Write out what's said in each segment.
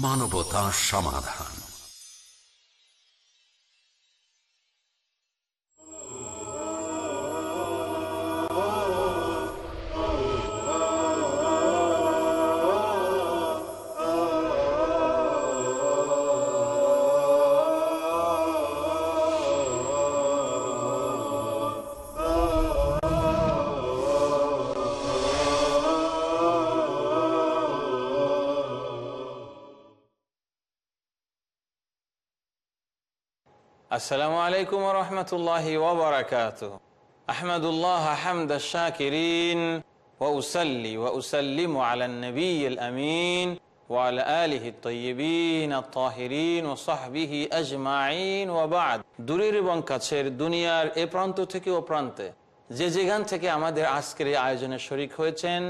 মানবতা সমাধান। السلام عليكم ورحمة الله وبركاته أحمد الله حمد الشاكرين وأسلي وأسلم على النبي الأمين وعلى آله الطيبين الطاهرين وصحبه أجمعين وبعد দূরের এবং কাছের দুনিয়ার এ প্রান্ত থেকে ও প্রান্তে যে যেখান থেকে আমাদের আজকের এই আয়োজনে শরিক হয়েছেন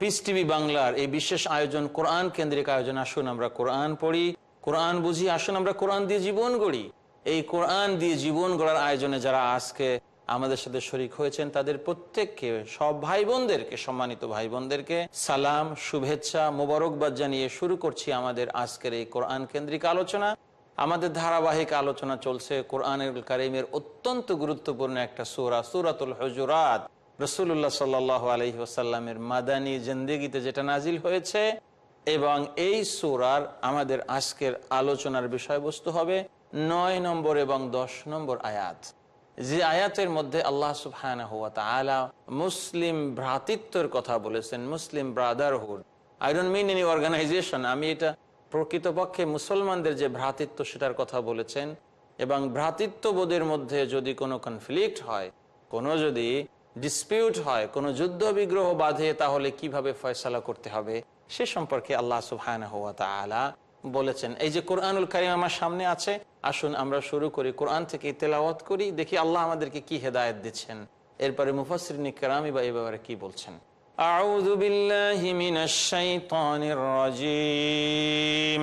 পিস টিভি বাংলার এই বিশেষ আয়োজন কোরআন কেন্দ্রিক আয়োজন আসুন আমরা কোরআন পড়ি কোরআন বুঝি আসুন আমরা কোরআন দিয়ে জীবন গড়ি এই কোরআন দিয়ে জীবন গড়ার আয়োজনে যারা আজকে আমাদের সাথে শরিক হয়েছেন, তাদের প্রত্যেককে, সব ভাই বোনদেরকে সম্মানিত ভাই বোনদেরকে সালাম, শুভেচ্ছা, মোবারকবাদ জানিয়ে শুরু করছি আমাদের আজকের এই কোরআন কেন্দ্রিক আলোচনা। আমাদের ধারাবাহিক আলোচনা চলছে কোরআনের কারিমের অত্যন্ত গুরুত্বপূর্ণ একটা সুরা, সুরাতুল হজুরাত। রসুল্লাহ সাল্লাহ আলহি ওসাল্লামের মাদানী জিন্দিগিতে যেটা নাজিল হয়েছে, এবং এই সুরার আমাদের আজকের আলোচনার বিষয়বস্তু হবে নয় নম্বর এবং দশ নম্বর আয়াত। যে আয়াতের মধ্যে আল্লাহ সুবহান আলা মুসলিম ভ্রাতৃত্বের কথা বলেছেন, Muslim Brotherhood. I don't mean any organization আমি এটা প্রকৃতপক্ষে মুসলমানদের যে ভ্রাতৃত্ব সেটার কথা বলেছেন এবং ভ্রাতৃত্ববোধের মধ্যে যদি কোনো কনফ্লিক্ট হয়, কোনো যদি ডিসপিউট হয়, কোনো যুদ্ধ বিগ্রহ বাঁধে, তাহলে কীভাবে ফয়সলা করতে হবে, সে সম্পর্কে আল্লাহ সুবহান আলা বলেছেন এই যে কোরআনুল কারিম আমার সামনে আছে আসুন আমরা শুরু করি কোরআন থেকে তেলাওয়াত করি দেখি আল্লাহ আমাদেরকে কি হেদায়ত দিচ্ছেন এরপরে মুফাসরিনী কেরামি বা এই ব্যাপারে কি বলছেন أعوذ بالله من الشيطان الرجيم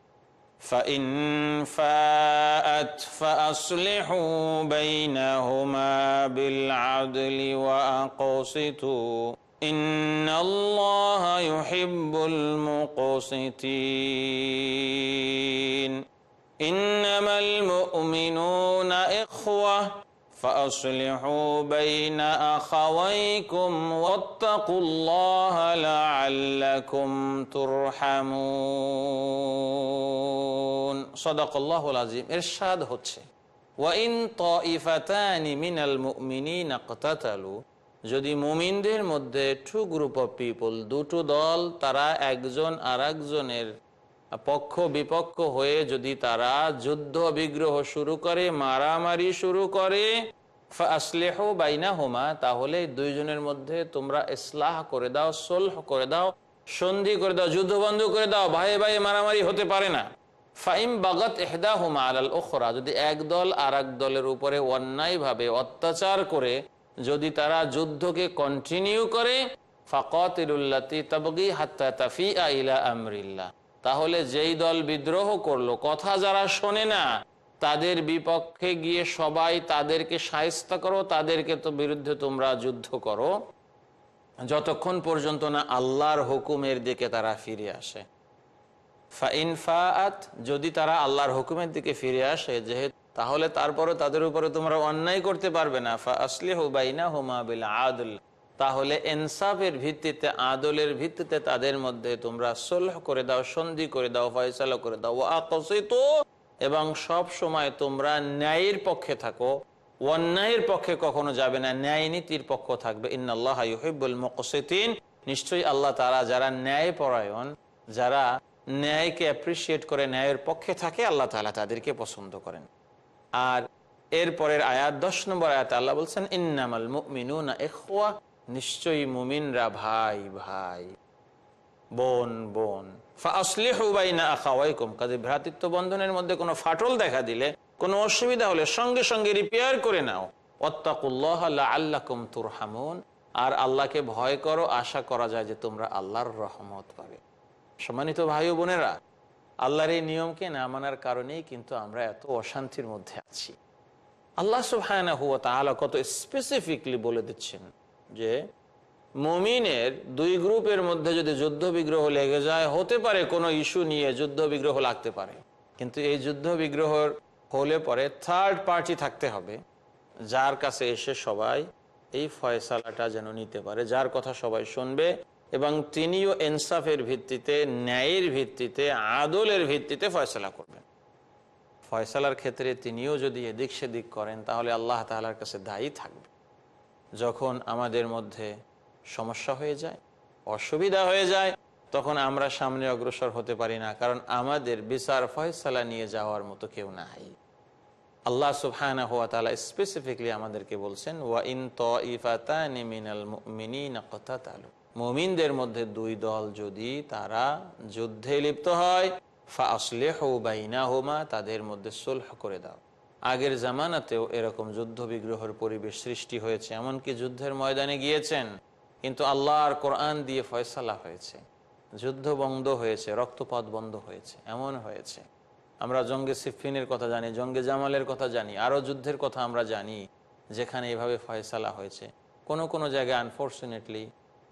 فإن فاءت فأصلحوا بينهما بالعدل وأقسطوا. إن الله يحب المقسطين. إنما المؤمنون إخوة. فأصلحوا بين أخويكم واتقوا الله لعلكم ترحمون صدق الله العظيم إرشاد হচ্ছে وإن طائفتان من المؤمنين اقتتلوا যদি মুমিনদের মধ্যে টু গ্রুপ অফ পিপল দুটো দল তারা একজন আর একজনের পক্ষ বিপক্ষ হয়ে যদি তারা যুদ্ধ বিগ্রহ শুরু করে, মারামারি শুরু করে তাহলে দুইজনের মধ্যে তোমরা ইসলাহ করে দাও, সোলহ করে দাও, সন্ধি করে দাও, যুদ্ধ বন্ধ করে দাও ভাই ভাই মারামারি হতে পারে না। ফাইম বাগত এহদা হুমা আলাল ওখরা যদি এক দল আর দলের উপরে অন্যায়ভাবে অত্যাচার করে, যদি তারা যুদ্ধকে কন্টিনিউ করে ফাকত ইলুল্লাতি তবগি হাত্তা তাফি আইলা আমরিল্লাহ। তাহলে যেই দল বিদ্রোহ করল, কথা যারা শোনে না, তাদের বিপক্ষে গিয়ে সবাই তাদেরকে সাহিস্তা করো, তাদেরকে তো বিরুদ্ধে তোমরা যুদ্ধ করো। যতক্ষণ পর্যন্ত না আল্লাহর হুকুমের দিকে তারা ফিরে আসে। যদি তারা আল্লাহর হুকুমের দিকে ফিরে আসে, যেহেতু তাহলে তারপরে তাদের উপরে তোমরা অন্যায় করতে পারবে না। ফা আসলে হুবাইনা হুমা বিল আদুল। তাহলে এনসাফের ভিত্তিতে, আদলের ভিত্তিতে তাদের মধ্যে তোমরা সলহ করে দাও, সন্ধি করে দাও, ফয়সালা করে দাও। আকসিত এবং সব সময় তোমরা ন্যায়ের পক্ষে থাকো। অন্যায়ের পক্ষে কখনো যাবে না, ন্যায় নীতির পক্ষ থাকবে। ইন্নআল্লাহবুল মকসিন নিশ্চয়ই আল্লাহ তারা যারা ন্যায় পরায়ণ, যারা ন্যায়কে অ্যাপ্রিসিয়েট করে ন্যায়ের পক্ষে থাকে, আল্লাহ তালা তাদেরকে পছন্দ করেন। আর এরপরের আয়াত, দশ নম্বর আয়াত আল্লাহ বলছেন, ইন্নামাল মুমিনুনা এখওয়া নিশ্চয়ই মুমিনরা ভাই ভাই। বোন বোন। ভ্রাতৃত্ব বন্ধনের মধ্যে কোনো ফাটল দেখা দিলে, কোনো অসুবিধা হলে সঙ্গে সঙ্গে রিপেয়ার করে নাও। অত্তাকুল্লাহ আর আল্লাহকে ভয় করো, আশা করা যায় যে তোমরা আল্লাহর রহমত পাবে। সম্মানিত ভাই বোনেরা, আল্লাহর এই নিয়মকে না মানার কারণেই কিন্তু আমরা এত অশান্তির মধ্যে আছি। আল্লাহ সুহায়না হুয়া তাহলে কত স্পেসিফিকলি বলে দিচ্ছেন। যে মমিনের দুই গ্রুপের মধ্যে যদি যুদ্ধ বিগ্রহ লেগে যায়, হতে পারে কোনো ইস্যু নিয়ে যুদ্ধ বিগ্রহ লাগতে পারে। কিন্তু এই যুদ্ধ বিগ্রহ হলে পরে থার্ড পার্টি থাকতে হবে, যার কাছে এসে সবাই এই ফয়সালাটা যেন নিতে পারে, যার কথা সবাই শুনবে এবং তিনিও এনসাফের ভিত্তিতে, ন্যায়ের ভিত্তিতে, আদলের ভিত্তিতে ফয়সলা করবেন। ফয়সালার ক্ষেত্রে তিনিও যদি এদিক সেদিক করেন, তাহলে আল্লাহ তালার কাছে দায়ী থাকবে। যখন আমাদের মধ্যে সমস্যা হয়ে যায়, অসুবিধা হয়ে যায়, তখন আমরা সামনে অগ্রসর হতে পারি না, কারণ আমাদের বিচার ফয়সালা নিয়ে যাওয়ার মতো কেউ নাই। আল্লাহ সুবহানা হুয়া তালা স্পেসিফিকলি আমাদেরকে বলছেন, ওয়া ইন তিফাতাল মুমিনদের মধ্যে দুই দল যদি তারা যুদ্ধে লিপ্ত হয় ফা আসলে বাইনা হোমা তাদের মধ্যে সুলহ করে দাও। আগের জামানাতেও এরকম যুদ্ধ বিগ্রহের পরিবেশ সৃষ্টি হয়েছে, এমনকি যুদ্ধের ময়দানে গিয়েছেন, কিন্তু আল্লাহর কোরআন দিয়ে ফয়সালা হয়েছে, যুদ্ধ বন্ধ হয়েছে, রক্তপাত বন্ধ হয়েছে, এমন হয়েছে। আমরা জঙ্গে সিফিনের কথা জানি, জঙ্গে জামালের কথা জানি, আরও যুদ্ধের কথা আমরা জানি, যেখানে এভাবে ফয়সালা হয়েছে। কোনো কোনো জায়গায় আনফর্চুনেটলি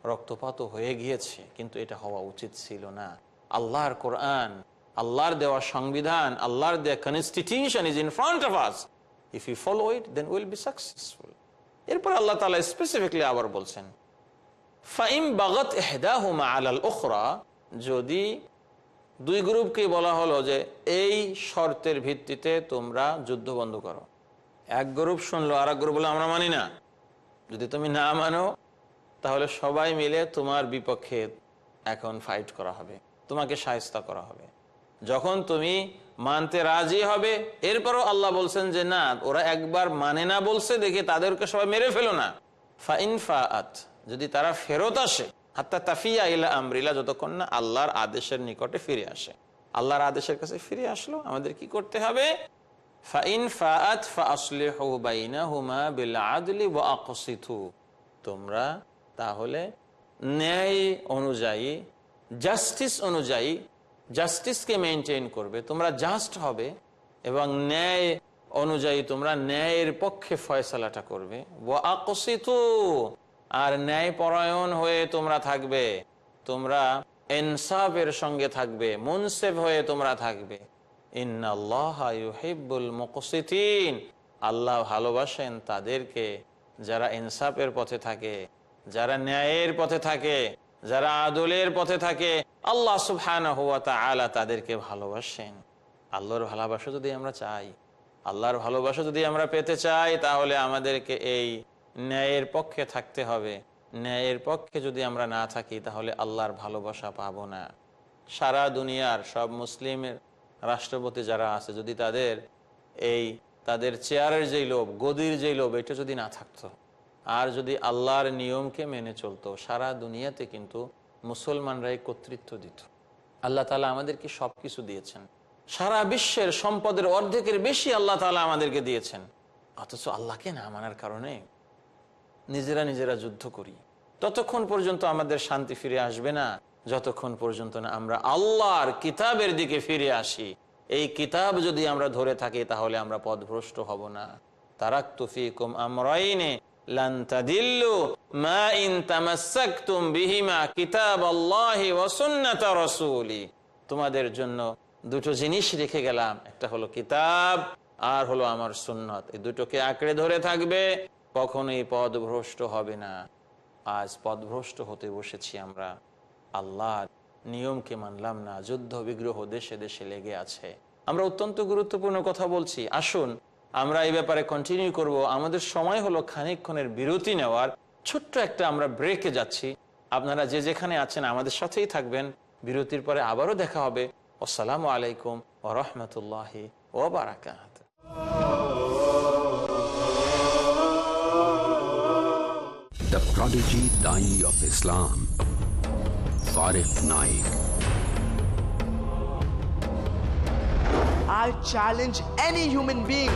রক্তপাতও হয়ে গিয়েছে, কিন্তু এটা হওয়া উচিত ছিল না। আল্লাহর কোরআন আল্লাহর দেওয়া সংবিধান, আল্লাহর দেওয়া constitution is in front of us if you follow it then will be successful এরপর আল্লাহ তালা স্পেসিফিকলি আবার বলছেন, ফাইম বাগত এহদাহুমা আলাল ওখরা যদি দুই গ্রুপকে বলা হলো যে এই শর্তের ভিত্তিতে তোমরা যুদ্ধ বন্ধ করো। এক গ্রুপ শুনলো আর এক গ্রুপ বলে আমরা মানি না। যদি তুমি না মানো, তাহলে সবাই মিলে তোমার বিপক্ষে এখন ফাইট করা হবে। তোমাকে সাহস্তা করা হবে। যখন তুমি মানতে রাজি হবে, এরপরও আল্লাহ বলছেন যে না, ওরা একবার মানে না বলছে, দেখে তাদেরকে সবাই মেরে ফেলো না। ফা যদি তারা ফেরত আসে, হাত্তা তাফিয়া ইলা আমরিলা, যতক্ষণ না আল্লাহর আদেশের নিকটে ফিরে আসে। আল্লাহর আদেশের কাছে ফিরে আসলো, আমাদের কি করতে হবে? তোমরা তাহলে ন্যায় অনুযায়ী, জাস্টিস অনুযায়ী জাস্টিসকে মেনটেন করবে, তোমরা জাস্ট হবে এবং ন্যায় অনুযায়ী তোমরা ন্যায়ের পক্ষে ফয়সালাটা করবে। ও আকসিতু আর ন্যায় পরায়ণ হয়ে তোমরা থাকবে, তোমরা এনসাফের সঙ্গে থাকবে, মুনসেফ হয়ে তোমরা থাকবে। আল্লাহ ভালোবাসেন তাদেরকে যারা ইনসাফের পথে থাকে, যারা ন্যায়ের পথে থাকে। যারা আদলের পথে থাকে, আল্লাহ সুবহান আলা তাদেরকে ভালোবাসেন। আল্লাহর ভালোবাসা যদি আমরা চাই, আল্লাহর ভালোবাসা যদি আমরা পেতে চাই, তাহলে আমাদেরকে এই ন্যায়ের পক্ষে থাকতে হবে। ন্যায়ের পক্ষে যদি আমরা না থাকি, তাহলে আল্লাহর ভালোবাসা পাব না। সারা দুনিয়ার সব মুসলিমের রাষ্ট্রপতি যারা আছে, যদি তাদের এই, তাদের চেয়ারের যেই লোভ, গদির যেই লোভ, এটা যদি না থাকতো আর যদি আল্লাহর নিয়মকে মেনে চলতো, সারা দুনিয়াতে কিন্তু মুসলমানরাই কর্তৃত্ব দিত। আল্লাহ তালা আমাদেরকে সব কিছু দিয়েছেন। সারা বিশ্বের সম্পদের অর্ধেকের বেশি আল্লাহ তালা আমাদেরকে দিয়েছেন। অথচ আল্লাহকে না মানার কারণে নিজেরা নিজেরা যুদ্ধ করি। ততক্ষণ পর্যন্ত আমাদের শান্তি ফিরে আসবে না, যতক্ষণ পর্যন্ত না আমরা আল্লাহর কিতাবের দিকে ফিরে আসি। এই কিতাব যদি আমরা ধরে থাকি, তাহলে আমরা পদভ্রষ্ট হব না। তারাক তুফিকুম আমরাইনে তোমাদের জন্য দুটো জিনিস রেখে গেলাম। একটা হলো কিতাব, আর হলো আমার সুন্নত। এই দুটোকে আঁকড়ে ধরে থাকবে, কখনোই পদভ্রষ্ট হবে না। আজ পদভ্রষ্ট হতে বসেছি আমরা। আল্লাহ নিয়মকে মানলাম না। যুদ্ধ বিগ্রহ দেশে দেশে লেগে আছে। আমরা অত্যন্ত গুরুত্বপূর্ণ কথা বলছি। আসুন আমরা এই ব্যাপারে কন্টিনিউ করব। আমাদের সময় হলো খানিকক্ষণের বিরতি নেওয়ার। ছোট্ট একটা আমরা ব্রেকে যাচ্ছি। আপনারা যে যেখানে আছেন আমাদের সাথেই থাকবেন। বিরতির পরে আবারও দেখা হবে। আসসালামু আলাইকুম ও রহমতুল্লাহ ও বারাকাত The prodigy Dai of Islam ফারেক Naik I challenge any human being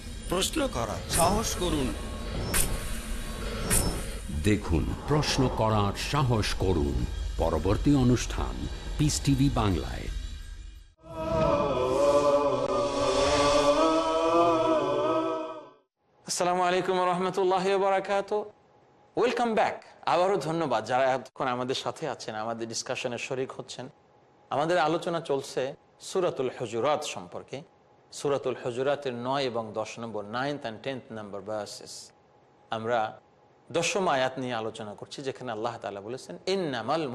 প্রশ্ন করা সাহস করুন। দেখুন প্রশ্ন করার সাহস করুন। পরবর্তী অনুষ্ঠান পিস টিভি বাংলায়। আসসালামু আলাইকুম রহমতুল্লাহ বারাকাত ওয়েলকাম ব্যাক আবারও ধন্যবাদ যারা এতক্ষণ আমাদের সাথে আছেন আমাদের ডিসকাশনে শরিক হচ্ছেন। আমাদের আলোচনা চলছে সুরাতুল হজুরাত সম্পর্কে। সুরাতুল হজরাতের নয় এবং দশ number ninth and tenth number verses আমরা দশম আয়াত নিয়ে আলোচনা করছি, যেখানে আল্লাহ তালা বলেছেন, ইন্নামাল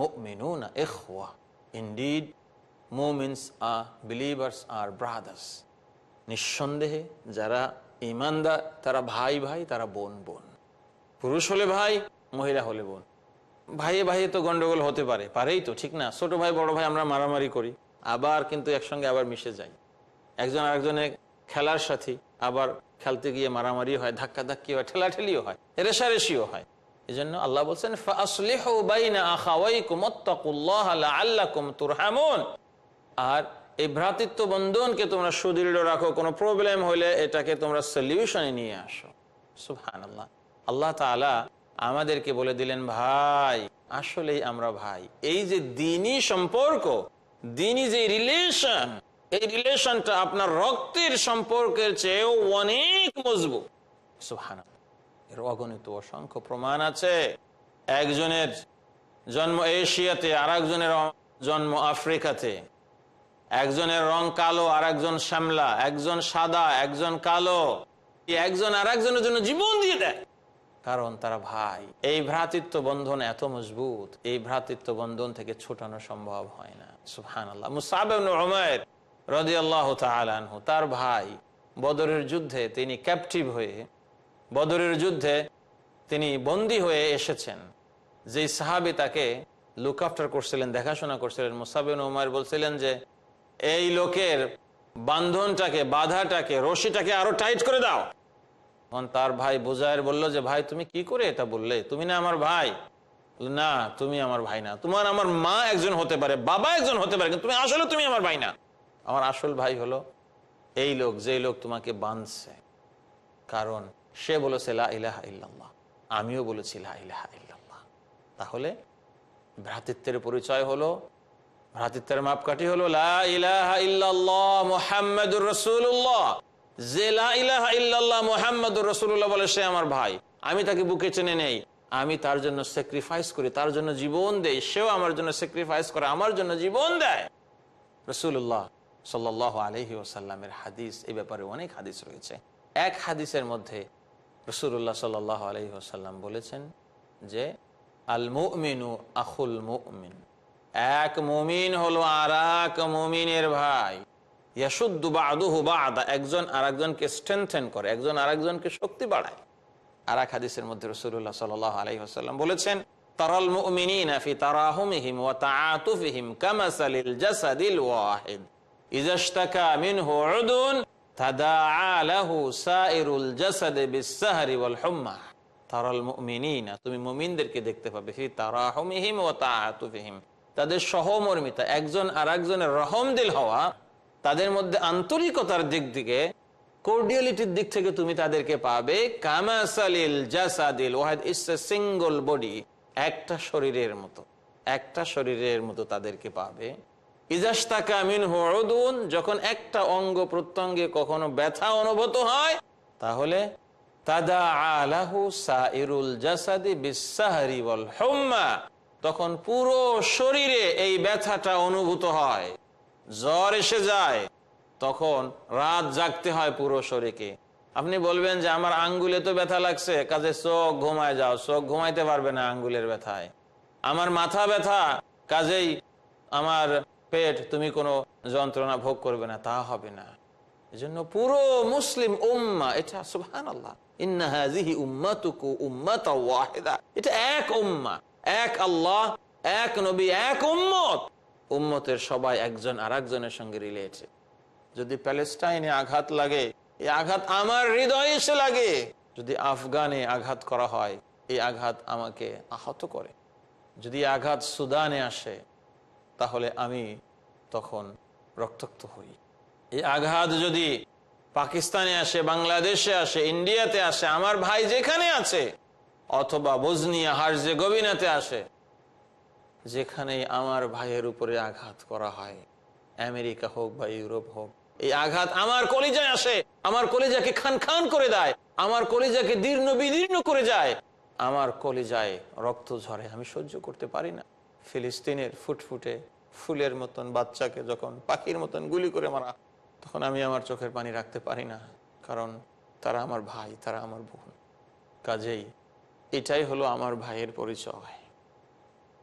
ইনডিড মুমিনস আর বিলিভার্স আর ব্রাদার্স। নিঃসন্দেহে যারা ইমানদার তারা ভাই ভাই, তারা বোন বোন। পুরুষ হলে ভাই, মহিলা হলে বোন। ভাইয়ে ভাইয়ে তো গন্ডগোল হতে পারে, পারেই তো, ঠিক না? ছোট ভাই, বড় ভাই আমরা মারামারি করি, আবার কিন্তু একসঙ্গে আবার মিশে যাই। একজন আরেকজনের খেলার সাথী, আবার খেলতে গিয়ে মারামারি হয় ধাক্কা ধাক্কি হয়, ঠেলাঠেলিও হয় রেশারেশিও হয়। এই জন্য আল্লাহ বলছেন। আর এই ভ্রাতৃত্ব বন্ধনকে তোমরা সুদৃঢ় রাখো, কোনো প্রবলেম হলে এটাকে তোমরা সলিউশনে নিয়ে আসো। সুহান আল্লাহ আল্লাহ তালা আমাদেরকে বলে দিলেন, ভাই, আসলেই আমরা ভাই। এই যে দিনই সম্পর্ক, দিনই যে রিলেশন এই রিলেশনটা আপনার রক্তের সম্পর্কের চেয়েও অনেক মজবুত। এর অগণিত অসংখ্য প্রমাণ আছে। একজনের জন্ম এশিয়াতে আর একজনের জন্ম আফ্রিকাতে। একজনের রং কালো আর একজন শ্যামলা, একজন সাদা, একজন কালো। একজন আর একজনের জন্য জীবন দিয়ে দেয়। কারণ তারা ভাই। এই ভ্রাতৃত্ব বন্ধন এত মজবুত, এই ভ্রাতৃত্ব বন্ধন থেকে ছোটানো সম্ভব হয় না। সুহান আল্লাহ মুসাবের রদি আল্লাহ তালহু তার ভাই বদরের যুদ্ধে তিনি ক্যাপটিভ হয়ে, বদরের যুদ্ধে তিনি বন্দী হয়ে এসেছেন। যেই সাহাবি তাকে লুক আফটার করছিলেন, দেখাশোনা করছিলেন মুসাবিন উমার বলছিলেন যে, এই লোকের বান্ধনটাকে, বাধাটাকে, রশিটাকে আরও টাইট করে দাও। তখন তার ভাই বুজায়ের বলল যে, ভাই, তুমি কি করে এটা বললে? তুমি না আমার ভাই? না, তুমি আমার ভাই না। তোমার আমার মা একজন হতে পারে, বাবা একজন হতে পারে, কিন্তু তুমি, আসলে তুমি আমার ভাই না। আমার আসল ভাই হলো, এই লোক যে লোক তোমাকে বাঁধছে কারণ সে বলেছে, লা ইলাহা ইল্লাল্লাহ। আমিও বলেছি, লা ইলাহা ইল্লাল্লাহ। তাহলে ভ্রাতৃত্বের পরিচয় হলো, ভ্রাতৃত্বের মাপকাঠি হলো, লা ইলাহা ইল্লাল্লাহ ইল্লাল্লাহ বলে, সে আমার ভাই। আমি তাকে বুকে টেনে নেই। আমি তার জন্য স্যাক্রিফাইস করি, তার জন্য জীবন দেই। সেও আমার জন্য স্যাক্রিফাইস করে, আমার জন্য জীবন দেয়। রসুল্লাহ সাল্লাহ আলহি ওসাল্লামের হাদিস এই ব্যাপারে অনেক হাদিস রয়েছে। এক হাদিসের মধ্যে রসুল্লাহ সাল্লাহ আলহি ওসাল্লাম বলেছেন যে আল মুমিনু আখুল মুমিন। এক মুমিন হলো আর এক মুমিনের ভাই। বাদা। একজন করে, একজন শক্তি বাড়ায়। মধ্যে রসুল্লাহ সাল আলহি আসাল্লাম বলেছেন কামাসালিল তাদের সহমর্মিতা, একজন রহম দিল হওয়া, তাদের মধ্যে আন্তরিকতার দিক থেকে কোর্ডিয়ালিটির দিক থেকে তুমি তাদেরকে পাবে। কামাসালিল সিঙ্গল বডি। একটা শরীরের মতো, একটা শরীরের মতো তাদেরকে পাবে। ইজাস্তাকা মিন হুদুন যখন একটা অঙ্গ প্রত্যঙ্গে কখনো ব্যথা অনুভূত হয়, তাহলে তাদা আলাহু সাইরুল জাসাদি তখন পুরো শরীরে এই ব্যথাটা অনুভূত হয়। জ্বর এসে যায়, তখন রাত জাগতে হয় পুরো শরীরকে। আপনি বলবেন যে, আমার আঙ্গুলে তো ব্যথা লাগছে, কাজে চোখ ঘুমায় যাও, চোখ ঘুমাইতে পারবে না আঙ্গুলের ব্যথায়। আমার মাথা ব্যথা, কাজেই আমার পেট তুমি কোনো যন্ত্রণা ভোগ করবে না, তা হবে না। এজন্য পুরো মুসলিম উম্মা, এটা সুবহান আল্লাহ আর একজনের সঙ্গে যদি প্যালেস্টাইনে আঘাত লাগে, এই আঘাত আমার হৃদয়ে লাগে। যদি আফগানে আঘাত করা হয়, এই আঘাত আমাকে আহত করে। যদি আঘাত সুদানে আসে তাহলে আমি তখন রক্তাক্ত হই। এই আঘাত যদি পাকিস্তানে আসে, বাংলাদেশে আসে, ইন্ডিয়াতে আসে, আমার ভাই যেখানে আছে, অথবা বজনিয়া হারজে গবিনাতে আসে যেখানে আমার ভাইয়ের উপরে আঘাত করা হয়, আমেরিকা হোক বা ইউরোপ হোক, এই আঘাত আমার কলিজায় আসে, আমার কলিজাকে খান খান করে দেয়, আমার কলিজাকে দীর্ণ বিদীর্ণ করে যায়, আমার কলিজায় রক্ত ঝরে, আমি সহ্য করতে পারি না। ফিলিস্তিনের ফুটফুটে ফুলের মতন বাচ্চাকে যখন পাখির মতন গুলি করে মারা, তখন আমি আমার চোখের পানি রাখতে পারি না, কারণ তারা আমার ভাই, তারা আমার বোন। কাজেই এটাই হলো আমার ভাইয়ের পরিচয়।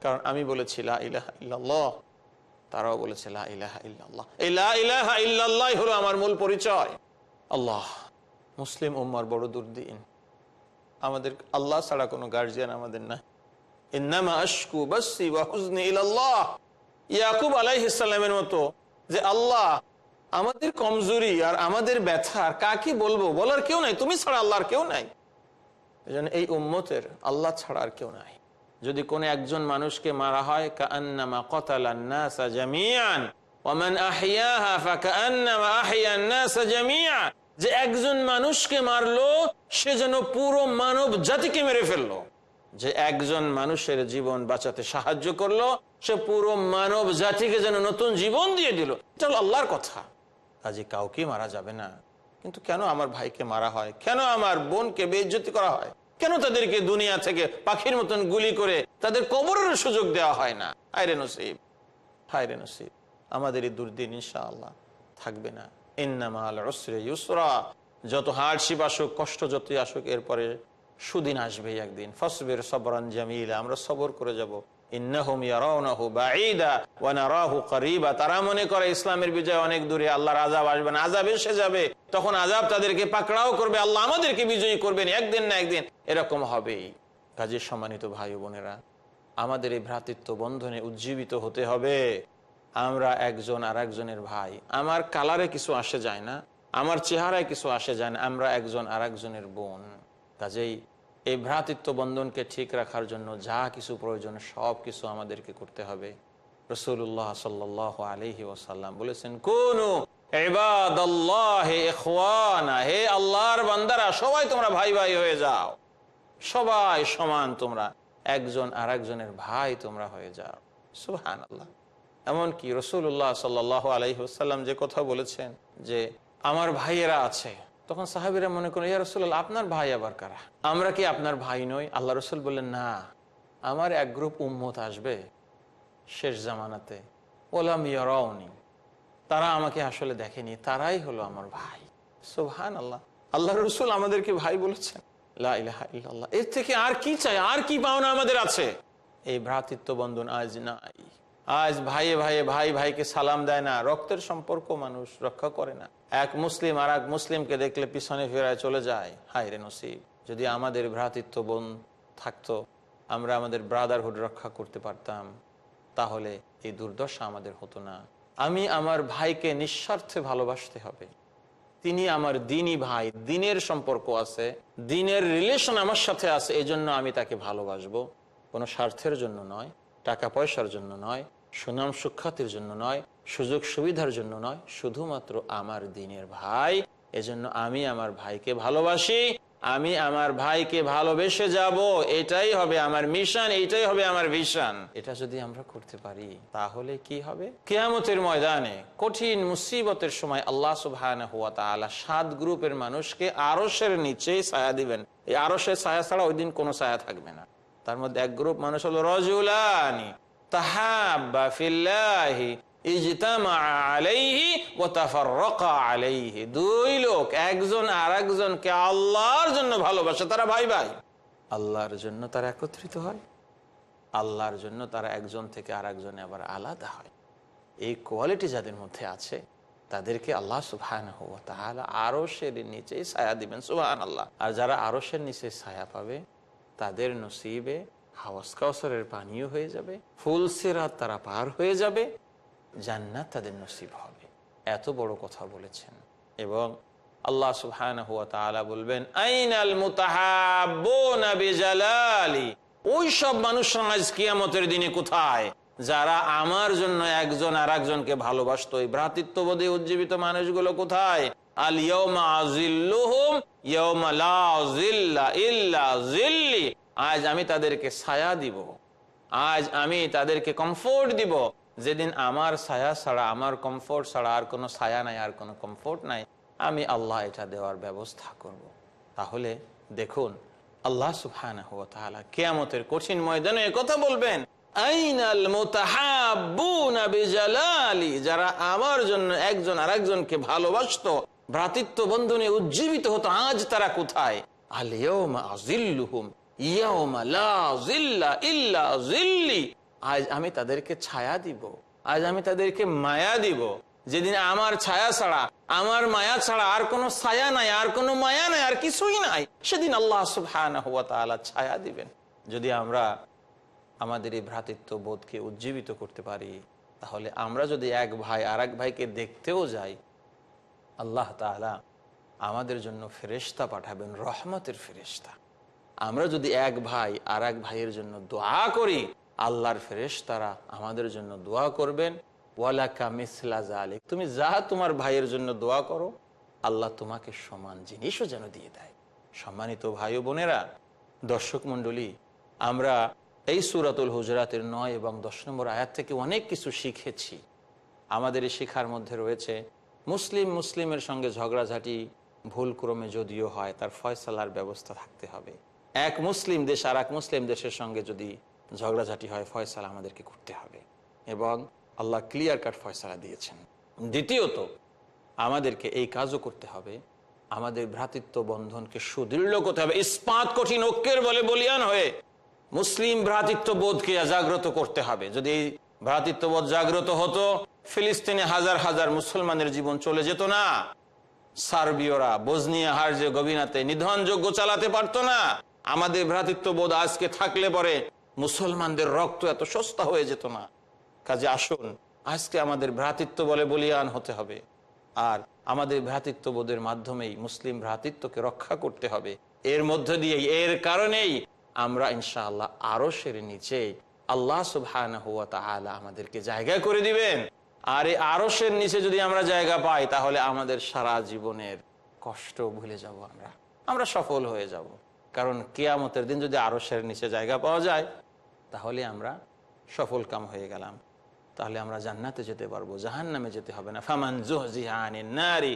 কারণ আমি বলেছি, লা তারাও বলেছে ইল্লাল্লাহ। ইলাহা ইল্লাল্লাহ হলো আমার মূল পরিচয়। আল্লাহ, মুসলিম উম্মার বড় দুর্দিন। আমাদের, আল্লাহ ছাড়া কোনো গার্জিয়ান আমাদের নাই। ইয়াকুব আলাইহিস মতো যে, আল্লাহ, আমাদের কমজোরি আর আমাদের ব্যথা কাকে বলব? বলার কেউ নাই, তুমি ছাড়া আল্লাহর কেউ নাই। এই উম্মতের আল্লাহ ছাড়া আর কেউ নাই। যদি কোনো একজন মানুষকে মারা হয় কান্নামা কতালান্নাসা জামিয়ান ওমান যে একজন মানুষকে মারলো, সে যেন পুরো মানব জাতিকে মেরে ফেলল। যে একজন মানুষের জীবন বাঁচাতে সাহায্য করল, সে পুরো মানব জাতিকে যেন নতুন জীবন দিয়ে দিল। এটা আল্লাহর কথা। কাজে কাউকে মারা যাবে না। কিন্তু কেন আমার ভাইকে মারা হয়? কেন আমার বোনকে বেজ্জতি করা হয়? কেন তাদেরকে দুনিয়া থেকে পাখির মতন গুলি করে তাদের কবরের সুযোগ দেওয়া হয় না? হায়রে নসিব হায়রে নসিব। আমাদের এই দুর্দিন ইনশাআল্লাহ থাকবে না। ইন্নামাল রসরে ইউসরা। যত হার্ডশিপ আসুক, কষ্ট যতই আসুক, এরপরে সুদিন আসবে একদিন। ফসবের সবরান জামিলা, আমরা সবর করে যাব। তারা মনে করে ইসলামের বিজয় অনেক দূরে, আল্লাহর আজাব আসবে না আজাব এসে যাবে। তখন আজাব তাদেরকে পাকড়াও করবে, আল্লাহ আমাদেরকে বিজয়ী করবেন একদিন না একদিন। এরকম হবেই। কাজের সম্মানিত ভাই বোনেরা, আমাদের এই ভ্রাতৃত্ব বন্ধনে উজ্জীবিত হতে হবে। আমরা একজন আর একজনের ভাই। আমার কালারে কিছু আসে যায় না, আমার চেহারায় কিছু আসে যায় না, আমরা একজন আর একজনের বোন। কাজেই এই ভ্রাতৃত্ব বন্ধনকে ঠিক রাখার জন্য যা কিছু প্রয়োজন, সব কিছু আমাদেরকে করতে হবে। রসুল্লাহ সাল্লাহ আলহি ওসাল্লাম বলেছেন, কোন হে আল্লাহর বান্দারা, সবাই তোমরা ভাই ভাই হয়ে যাও। সবাই সমান তোমরা, একজন আর একজনের ভাই তোমরা হয়ে যাও। সুহান আল্লাহ এমনকি রসুল্লাহ সাল্লাহ আলহিহাল্লাম যে কথা বলেছেন যে, আমার ভাইয়েরা আছে তখন সাহাবিরা মনে করেন ইয়া রসুল্লাহ আপনার ভাই আবার কারা? আমরা কি আপনার ভাই নই? আল্লাহ রসুল বললেন, না, আমার এক গ্রুপ উম্মত আসবে শেষ জামানাতে। ওলাম ইয়ারাউনি, তারা আমাকে আসলে দেখেনি, তারাই হলো আমার ভাই। সোহান আল্লাহ আল্লাহ রসুল আমাদেরকে ভাই বলেছেন এর থেকে আর কি চাই, আর কি পাওনা আমাদের আছে? এই ভ্রাতৃত্ব বন্ধন আজ নাই। আজ ভাইয়ে ভাইয়ে ভাই ভাইকে সালাম দেয় না, রক্তের সম্পর্ক মানুষ রক্ষা করে না। এক মুসলিম আর এক মুসলিমকে দেখলে পিছনে ফেরায় চলে যায়, হায় রে নসিব, যদি আমাদের ভ্রাতৃত্ব বোন থাকতো, আমরা আমাদের ব্রাদারহুড রক্ষা করতে পারতাম, তাহলে এই দুর্দশা আমাদের হতো না। আমি আমার ভাইকে নিঃস্বার্থে ভালোবাসতে হবে। তিনি আমার দিনই ভাই, দিনের সম্পর্ক আছে, দিনের রিলেশন আমার সাথে আছে এই জন্য আমি তাকে ভালোবাসবো। কোনো স্বার্থের জন্য নয়। টাকা পয়সার জন্য নয়, সুনাম সুখ্যাতির জন্য নয় সুযোগ সুবিধার জন্য নয়, শুধুমাত্র আমার দিনের ভাই। এজন্য আমি আমার ভাইকে ভালোবাসি, আমি আমার ভাইকে ভালোবেসে যাব। এটাই হবে আমার মিশন, এটাই হবে আমার ভিশন। এটা যদি আমরা করতে পারি, তাহলে কি হবে? কেয়ামতের ময়দানে কঠিন মুসিবতের সময় আল্লাহ সুবহান হুয়া তাআলা সাত গ্রুপের মানুষকে আরসের নিচেই ছায়া দিবেন। এই আরসের ছায়া ছাড়া ওই দিন কোনো ছায়া থাকবে না। তার মধ্যে এক গ্রুপ মানুষ হলো রজুলানি আলাইহি দুই লোক, একজন আরেকজনকে আল্লাহর জন্য ভালোবাসে, তারা ভাই ভাই। আল্লাহর জন্য তারা একত্রিত হয়, আল্লাহর জন্য তারা একজন থেকে আবার আলাদা হয়। এই কোয়ালিটি যাদের মধ্যে আছে, তাদেরকে আল্লাহ সুবহান তাহলে আরসের নিচে ছায়া দিবেন সুবহান আল্লাহ আর যারা আরসের নিচে ছায়া পাবে তাদের নসিবে হাওয়াস কাউসারের পানীয় হয়ে যাবে, ফুল সিরাত তারা পার হয়ে যাবে, জান্নাত তাদের নসিব হবে। এত বড় কথা বলেছেন। এবং আল্লাহ সুবহান হুয়া তাআলা বলবেন, আইনাল বিজালালি। ওই সব মানুষ সমাজ কিয়ামতের দিনে কোথায়? যারা আমার জন্য একজন আর একজনকে ভালোবাসতো, এই ভ্রাতৃত্ববোধে উজ্জীবিত মানুষগুলো কোথায়? আজ আমি তাদেরকে ছায়া দিব। আজ আমি তাদেরকে কমফোর্ট দিব। যেদিন আমার ছায়া ছাড়া, আমার কমফোর্ট ছাড়া আর কোনো ছায়া নাই, আর কোনো কমফোর্ট নাই, আমি আল্লাহ এটা দেওয়ার ব্যবস্থা করব। তাহলে দেখুন, আল্লাহ সুফান কেয়ামতের কঠিন ময়দানে কথা বলবেন যারা আমার জন্য একজন আরেকজনকে ভালোবাসতো ভ্রাতৃত্ব বন্ধনে উজ্জীবিত হতো, আজ তারা কোথায়? সেদিন আল্লাহ ছায়া দিবেন। যদি আমরা আমাদের এই ভ্রাতৃত্ব বোধকে উজ্জীবিত করতে পারি, তাহলে আমরা যদি এক ভাই আর ভাইকে দেখতেও যাই আল্লাহ তাআলা আমাদের জন্য ফেরেশতা পাঠাবেন, রহমতের ফেরেশতা। আমরা যদি এক ভাই আর এক ভাইয়ের জন্য দোয়া করি, আল্লাহর ফেরেশ তারা আমাদের জন্য দোয়া করবেন, ওয়ালাকা মিসলা জালিক তুমি যা তোমার ভাইয়ের জন্য দোয়া করো, আল্লাহ তোমাকে সমান জিনিসও যেন দিয়ে দেয়। সম্মানিত ভাই ও বোনেরা, দর্শক মণ্ডলী, আমরা এই সুরাতুল হুজরাতের নয় এবং দশ নম্বর আয়াত থেকে অনেক কিছু শিখেছি। আমাদের এই শিখার মধ্যে রয়েছে মুসলিম মুসলিমের সঙ্গে ঝগড়াঝাটি ভুল ক্রমে যদিও হয়, তার ফয়সালার ব্যবস্থা থাকতে হবে। এক মুসলিম দেশ আর এক মুসলিম দেশের সঙ্গে যদি ঝগড়াঝাটি হয়, ফয়সালা আমাদেরকে করতে হবে এবং আল্লাহ ক্লিয়ার কাট ফয়সালা দিয়েছেন। দ্বিতীয়ত, আমাদেরকে এই কাজও করতে হবে, আমাদের ভ্রাতৃত্ব বন্ধনকে সুদৃঢ় করতে হবে, ইস্পাত কঠিন ঐক্যের বলে বলিয়ান হয়ে মুসলিম ভ্রাতৃত্ব বোধকে জাগ্রত করতে হবে। যদি এই ভ্রাতৃত্ববোধ জাগ্রত হতো ফিলিস্তিনে হাজার হাজার মুসলমানের জীবন চলে যেত না। সার্বীয়রা বজনিয়া হার্জে গভীনাতে নিধনযোগ্য চালাতে পারতো না। আমাদের ভ্রাতৃত্ববোধ আজকে থাকলে পরে মুসলমানদের রক্ত এত সস্তা হয়ে যেত না। কাজে আসুন, আজকে আমাদের ভ্রাতৃত্ব বলে বলিয়ান হতে হবে। আর আমাদের ভ্রাতৃত্ববোধের মাধ্যমেই মুসলিম ভ্রাতৃত্বকে রক্ষা করতে হবে। এর মধ্য দিয়ে এর কারণেই আমরা ইনশাআল্লাহ আরও সেরে নিচে। আল্লাহ সুবহান আমাদেরকে জায়গা করে দিবেন। আর এই আরসের নিচে যদি আমরা জায়গা পাই, তাহলে আমাদের সারা জীবনের কষ্ট ভুলে যাব আমরা। আমরা সফল হয়ে যাব। কারণ কেয়ামতের দিন যদি আরসের নিচে জায়গা পাওয়া যায়, তাহলে আমরা সফল কাম হয়ে গেলাম। তাহলে আমরা জান্নাতে যেতে পারব জাহান নামে যেতে হবে না। ফামান নারী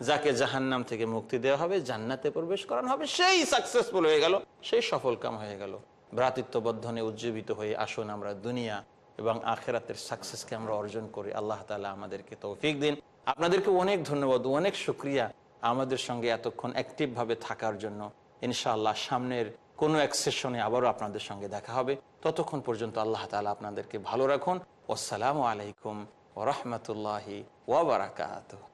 যাকে জাহান্নাম থেকে মুক্তি দেওয়া হবে, জান্নাতে প্রবেশ করানো হবে, সেই সাকসেসফুল হয়ে গেল, সেই সফল কাম হয়ে গেল। ভ্রাতৃত্ব বন্ধনে উজ্জীবিত হয়ে আসুন আমরা দুনিয়া এবং আখেরাতের সাকসেসকে আমরা অর্জন করি। আল্লাহ তালা আমাদেরকে তৌফিক দিন। আপনাদেরকে অনেক ধন্যবাদ, অনেক শুক্রিয়া আমাদের সঙ্গে এতক্ষণ অ্যাক্টিভ ভাবে থাকার জন্য। ইনশাআল্লাহ সামনের কোনো এক সেশনে আবারও আপনাদের সঙ্গে দেখা হবে। ততক্ষণ পর্যন্ত আল্লাহ তালা আপনাদেরকে ভালো রাখুন। আসসালামু আলাইকুম ওরহমতুল্লাহি ওবরাকাত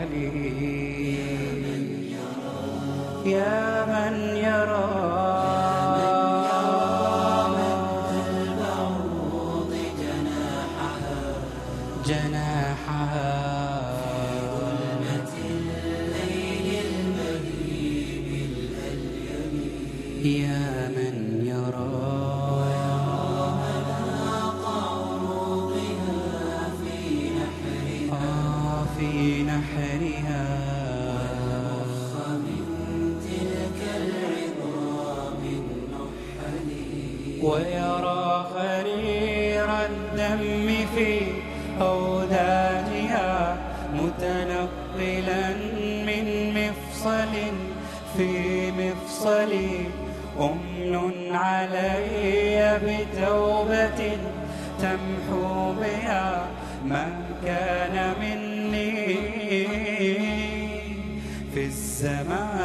عليم يا من يرى من كان مني في الزمان.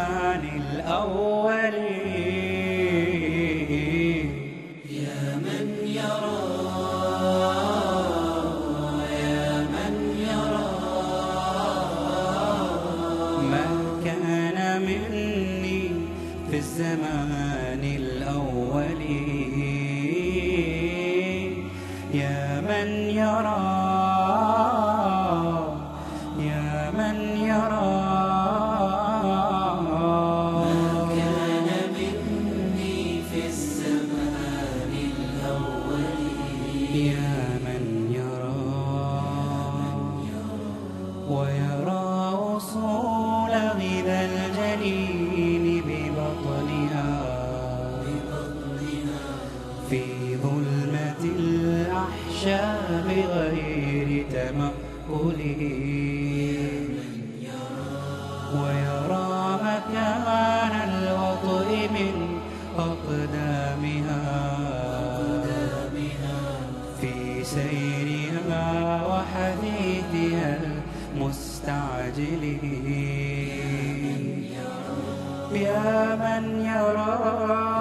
في ظلمة الأحشاء بغير تمكنه ويرى مكان الوطء من أقدامها. في سيرها وحديثها المستعجل يا من يرى